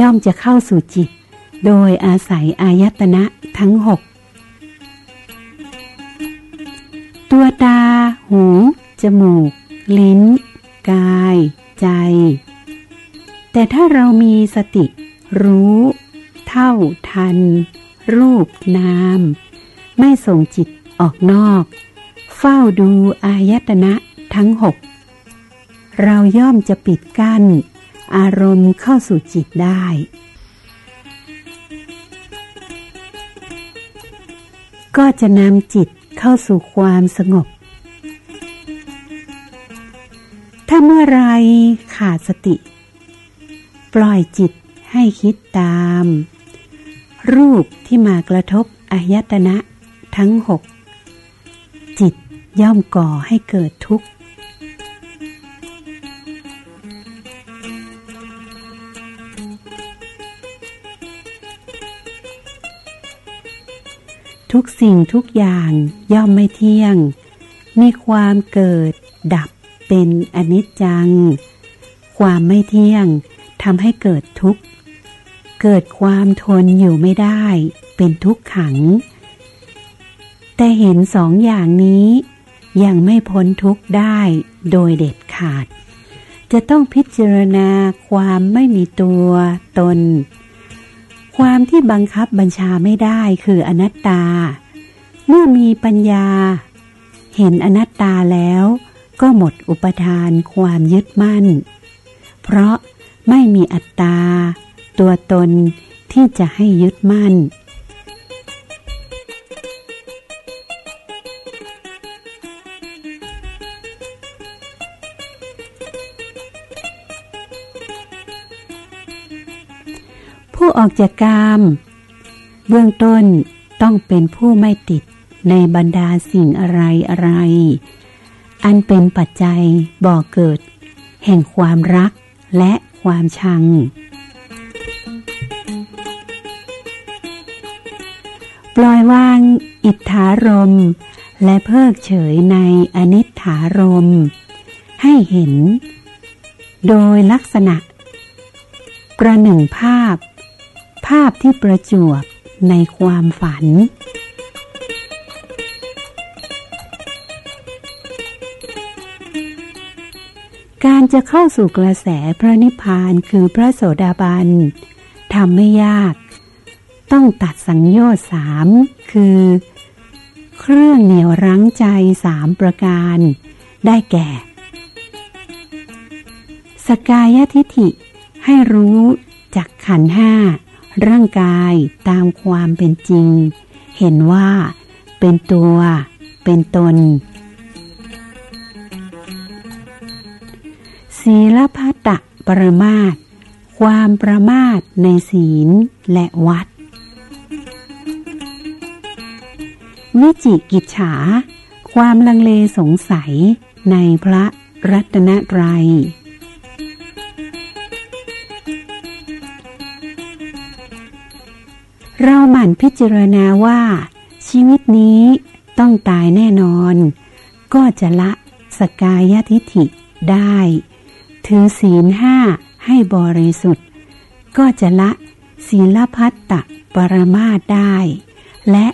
ย่อมจะเข้าสู่จิต โดยอาศัยอายตนะทั้งหกตัวตา หู จมูก ลิ้น กาย ใจ แต่ถ้าเรามีสติ รู้ เท่าทัน รูปนาม ไม่ส่งจิตออกนอก เฝ้าดูอายตนะทั้งหกเราย่อมจะปิดกั้น อารมณ์เข้าสู่จิตได้ ก็จะนำจิตเข้าสู่ความสงบ ถ้าเมื่อไรขาดสติ ปล่อยจิตให้คิดตาม รูปที่มากระทบอายตนะทั้งหกจิตย่อมก่อให้เกิดทุกข์ ทุกสิ่งทุกอย่างย่อมไม่เที่ยง มีความเกิด ดับเป็นอนิจจัง ความไม่เที่ยงทำให้เกิดทุกข์ เกิดความทนอยู่ไม่ได้ เป็นทุกขัง แต่เห็นสองอย่างนี้ยังไม่พ้นทุกข์ได้โดยเด็ดขาด จะต้องพิจารณาความไม่มีตัวตน ความที่บังคับบัญชาไม่ได้คืออนัตตา เมื่อมีปัญญา เห็นอนัตตาแล้วก็หมดอุปทานความยึดมั่น เพราะไม่มีอัตตา ตัวตนที่จะให้ยึดมั่น ผู้ออกจากกาม เบื้องต้นต้องเป็นผู้ไม่ติดในบรรดาสิ่งอะไรอะไร อันเป็นปัจจัยบ่อเกิด แห่งความรักและความชัง ปล่อยวางอิทธารม และเพิกเฉยในอนิถารม ให้เห็น โดยลักษณะ ประหนึ่งภาพ ภาพที่ประจวบในความฝัน การจะเข้าสู่กระแสพระนิพพานคือพระโสดาบันทำไม่ยาก ต้องตัดสังโยชน์สามคือ เครื่องเหนี่ยวรั้งใจสามประการ ได้แก่ สกายทิฐิให้รู้จากขันห้า ร่างกายตามความเป็นจริง เห็นว่า เป็นตัว เป็นตน ศีลพัตตะปรมาตความประมาทในศีลและวัด วิจิกิจฉา ความลังเลสงสัยในพระรัตนตรัย เราหมั่นพิจารณาว่า ชีวิตนี้ต้องตายแน่นอน ก็จะละสกายทิฐิได้ ถือศีลห้าให้บริสุทธิ์ ก็จะละศีลพัตตะปรมาตได้ และ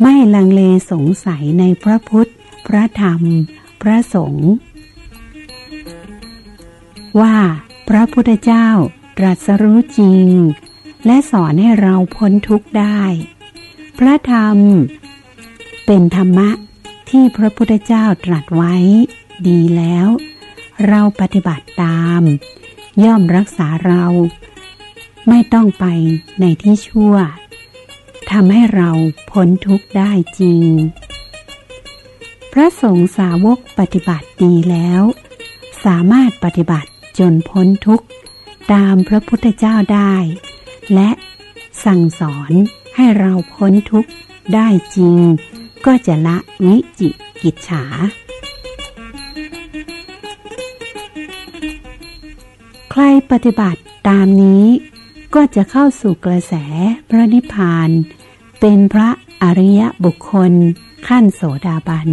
ไม่ลังเลสงสัยในพระพุทธ พระธรรม พระสงฆ์ว่าพระพุทธเจ้าตรัสรู้จริง และสอนให้เราพ้นทุกข์ได้ พระธรรม เป็นธรรมะที่พระพุทธเจ้าตรัสไว้ ดีแล้ว เราปฏิบัติตาม ย่อมรักษาเรา ไม่ต้องไปในที่ชั่วทำให้เราพ้นทุกข์ได้จริง พระสงฆ์สาวกปฏิบัติดีแล้ว สามารถปฏิบัติจนพ้นทุกข์ตามพระพุทธเจ้าได้ และสั่งสอนให้เราพ้นทุกข์ได้จริง ก็จะละวิจิกิจฉา ใครปฏิบัติตามนี้ ก็จะเข้าสู่กระแสพระนิพพาน เป็นพระอริยบุคคลขั้นโสดาบัน